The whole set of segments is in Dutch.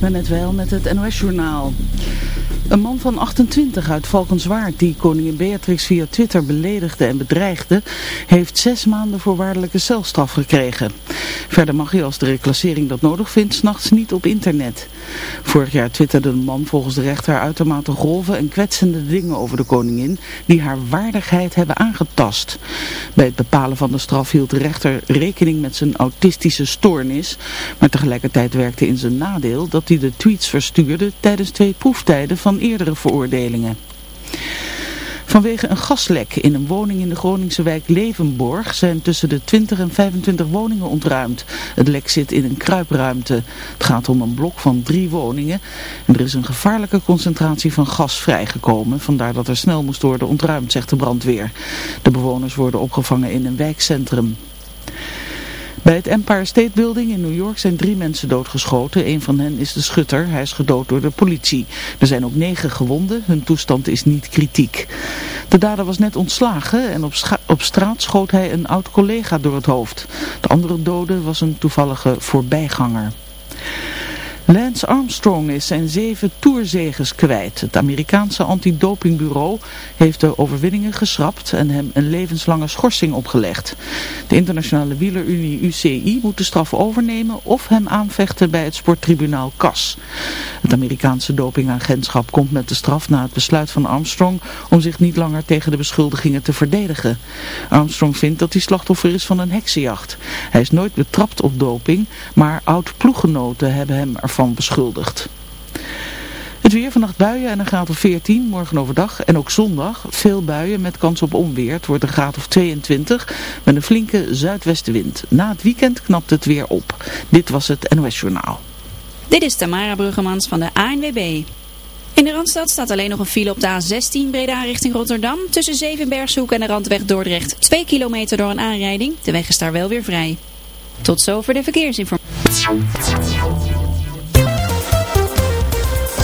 net wel met het NOS-journaal. Een man van 28 uit Valkenswaard die koningin Beatrix via Twitter beledigde en bedreigde, heeft zes maanden voorwaardelijke celstraf gekregen. Verder mag hij als de reclassering dat nodig vindt, s'nachts niet op internet. Vorig jaar twitterde een man volgens de rechter uitermate grove en kwetsende dingen over de koningin, die haar waardigheid hebben aangetast. Bij het bepalen van de straf hield de rechter rekening met zijn autistische stoornis, maar tegelijkertijd werkte in zijn nadeel dat hij de tweets verstuurde tijdens twee proeftijden van eerdere veroordelingen. Vanwege een gaslek in een woning in de Groningse wijk Levenborg zijn tussen de 20 en 25 woningen ontruimd. Het lek zit in een kruipruimte. Het gaat om een blok van drie woningen en er is een gevaarlijke concentratie van gas vrijgekomen. Vandaar dat er snel moest worden ontruimd, zegt de brandweer. De bewoners worden opgevangen in een wijkcentrum. Bij het Empire State Building in New York zijn drie mensen doodgeschoten. Een van hen is de schutter. Hij is gedood door de politie. Er zijn ook negen gewonden. Hun toestand is niet kritiek. De dader was net ontslagen en op, op straat schoot hij een oud collega door het hoofd. De andere dode was een toevallige voorbijganger. Lance Armstrong is zijn zeven tourzeges kwijt. Het Amerikaanse antidopingbureau heeft de overwinningen geschrapt en hem een levenslange schorsing opgelegd. De internationale wielerunie UCI moet de straf overnemen of hem aanvechten bij het sporttribunaal CAS. Het Amerikaanse dopingagentschap komt met de straf na het besluit van Armstrong om zich niet langer tegen de beschuldigingen te verdedigen. Armstrong vindt dat hij slachtoffer is van een heksenjacht. Hij is nooit betrapt op doping, maar oud-ploeggenoten hebben hem ervan van beschuldigd. Het weer vannacht buien en een graad of 14, morgen overdag en ook zondag. Veel buien met kans op onweer. Het wordt een graad of 22 met een flinke zuidwestenwind. Na het weekend knapt het weer op. Dit was het NOS Journaal. Dit is Tamara Bruggemans van de ANWB. In de Randstad staat alleen nog een file op de A16 Breda richting Rotterdam. Tussen Zevenbergshoek en de Randweg Dordrecht. 2 kilometer door een aanrijding. De weg is daar wel weer vrij. Tot zover de verkeersinformatie.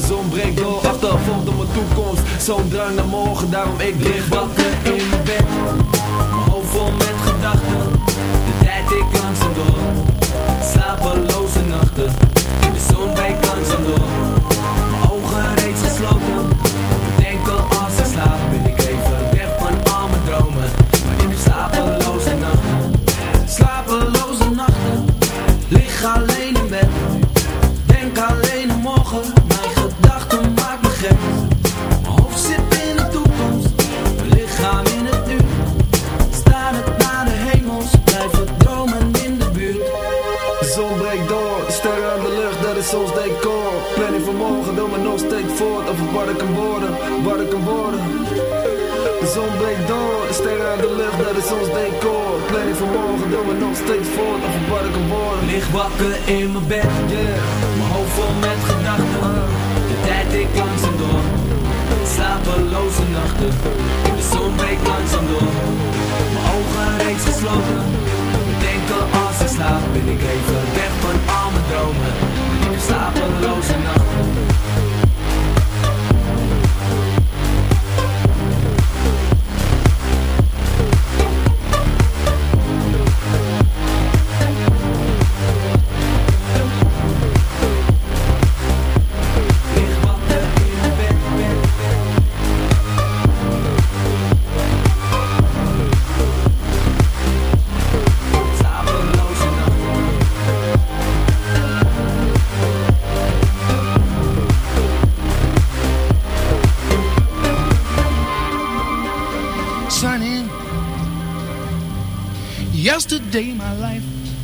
De zon breekt door Achtervolgd op mijn toekomst, zo'n drang naar morgen Daarom ik lig wakker in mijn bed Doe me nog steeds voort wat ik worden. Lig wakker in mijn bed, Mijn hoofd vol met gedachten. De tijd ik langzaam door Slapeloze nachten. De zon breekt langzaam door Mijn ogen reeds gesloten. Denken als ik slaap Ben ik even weg van al mijn dromen. Ik slapeloze nachten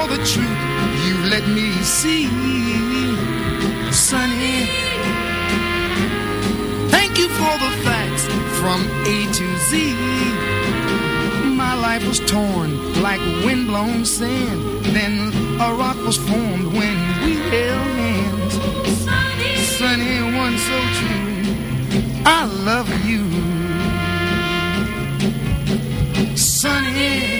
for the truth you let me see. Sunny, thank you for the facts from A to Z. My life was torn like windblown sand. Then a rock was formed when we held hands. Sunny, one so true. I love you. Sunny,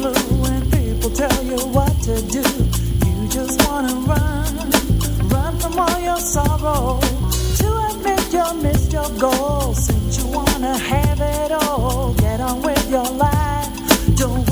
when people tell you what to do. You just wanna run, run from all your sorrow. You your goal, since you wanna have it all, get on with your life. Don't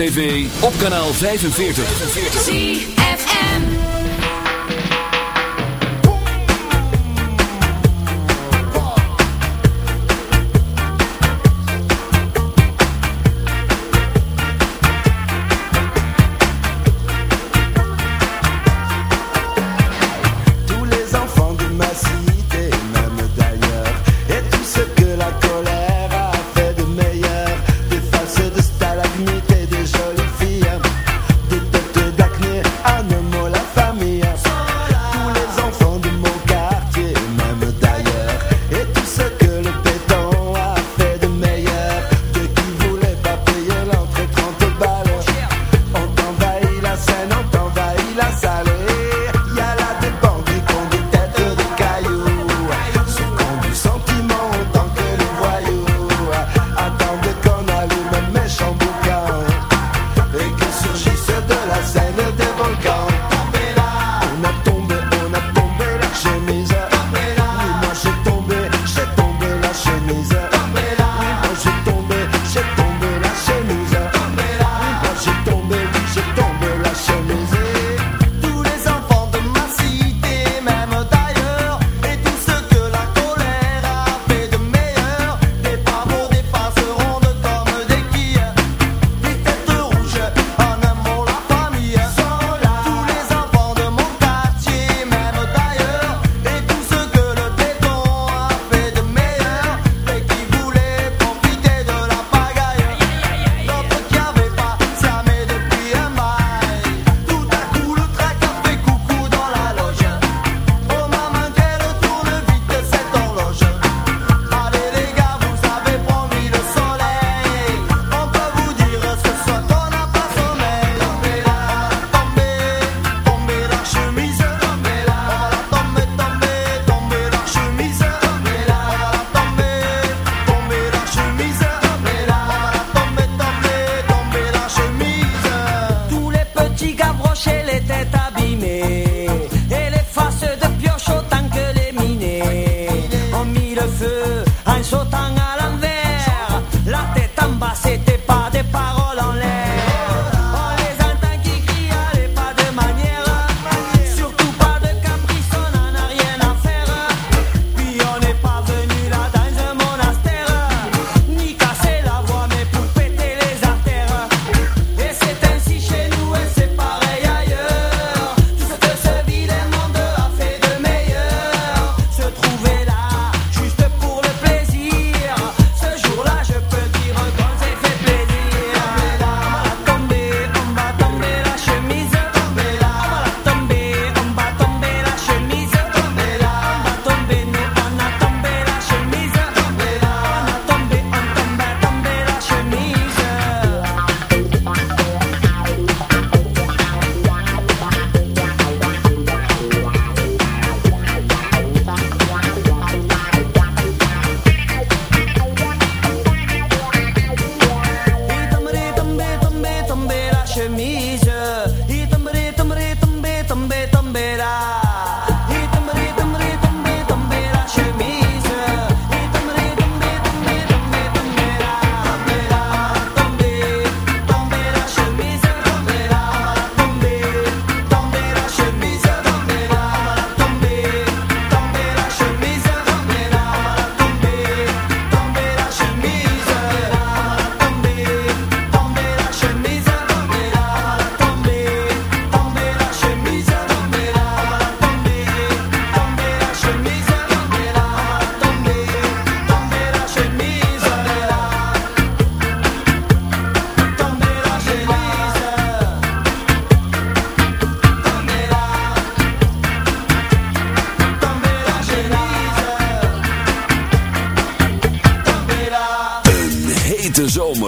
TV op kanaal 45.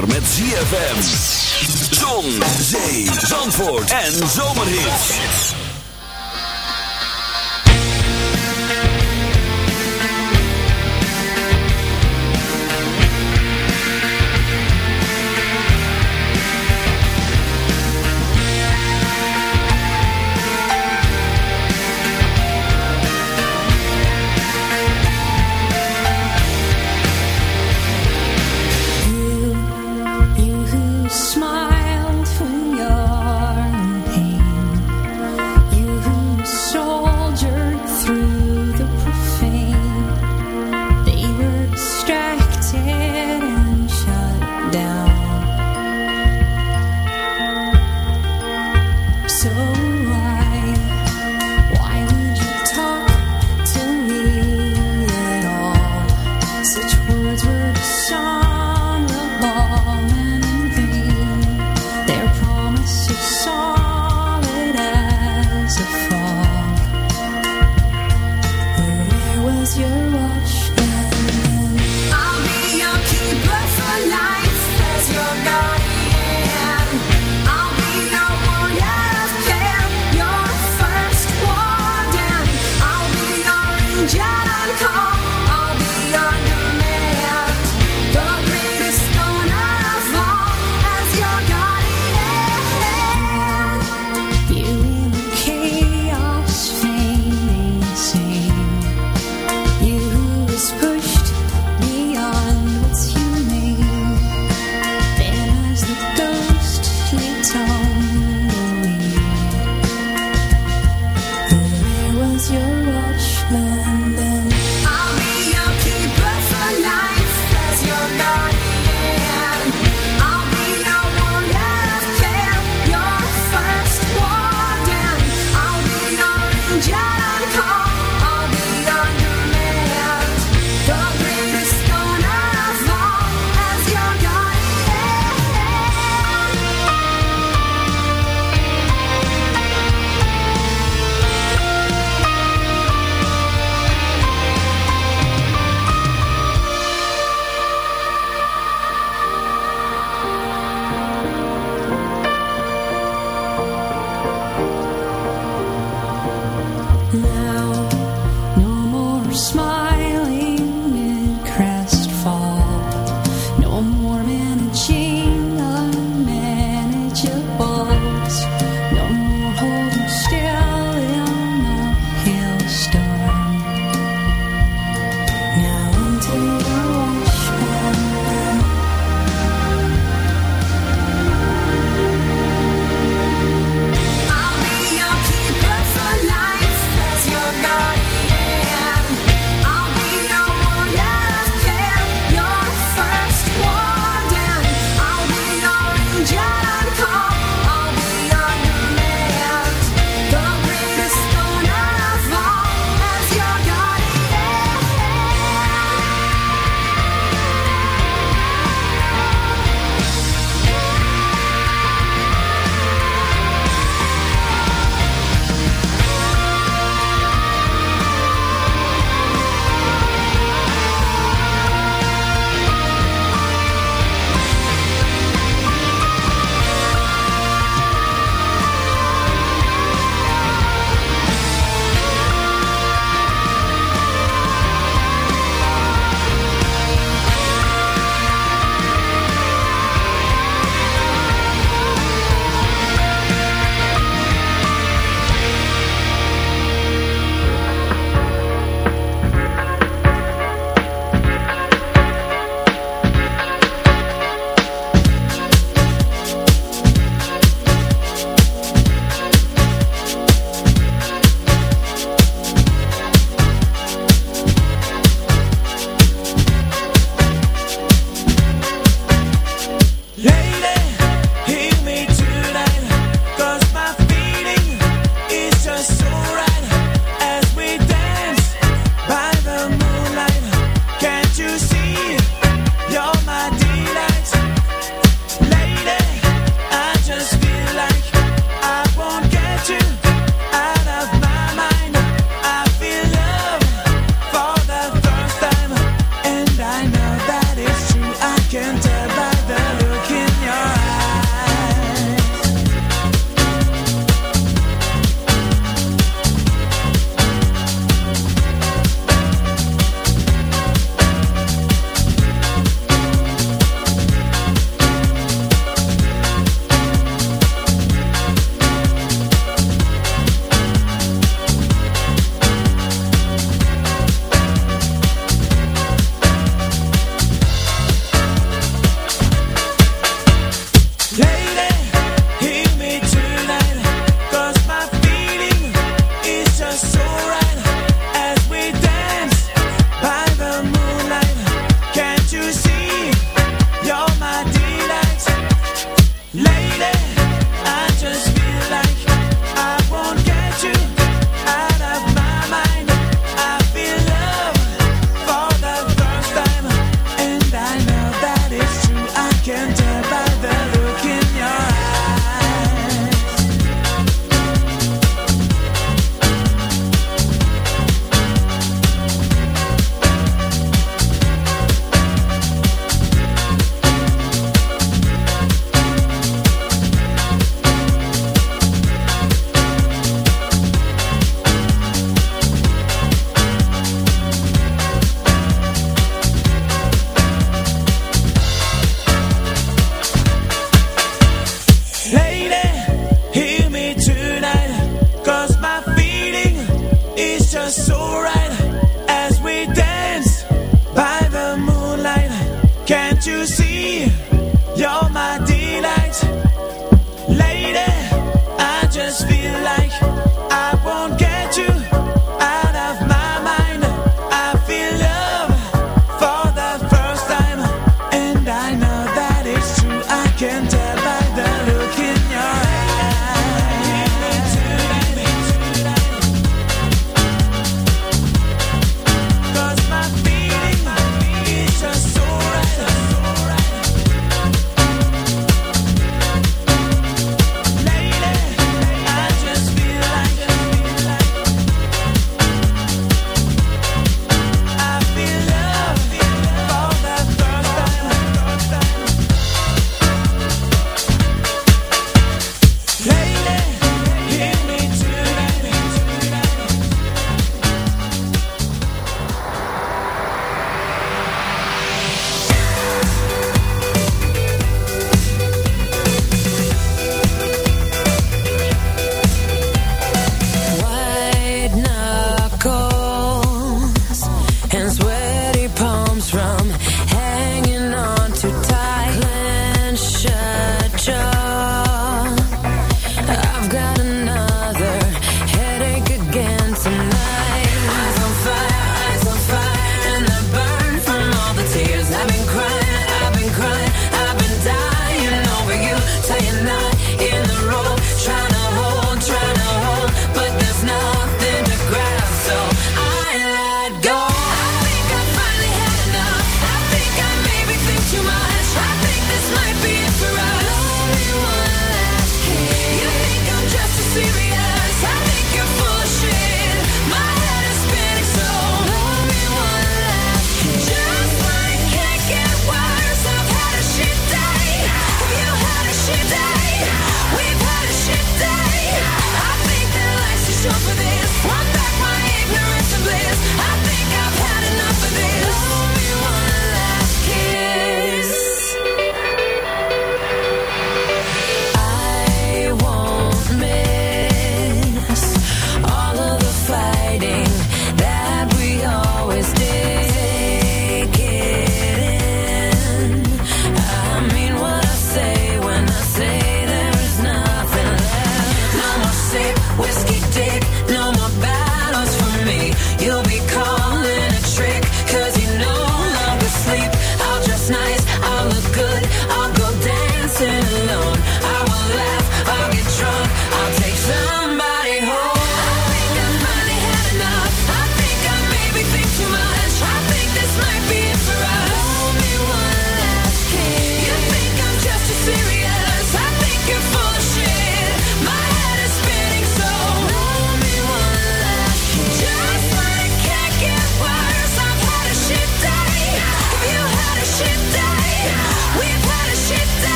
Zomer met ZFM. Zon, zee, zandvoort en zomerhits.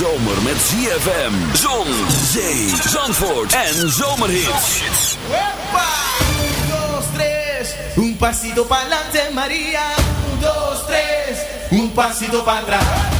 Zomer met ZFM, zon, zee, zandvoort en zomerhits. Un, dos, tres, un pasito adelante, María. Un, dos, tres, un pasito atrás.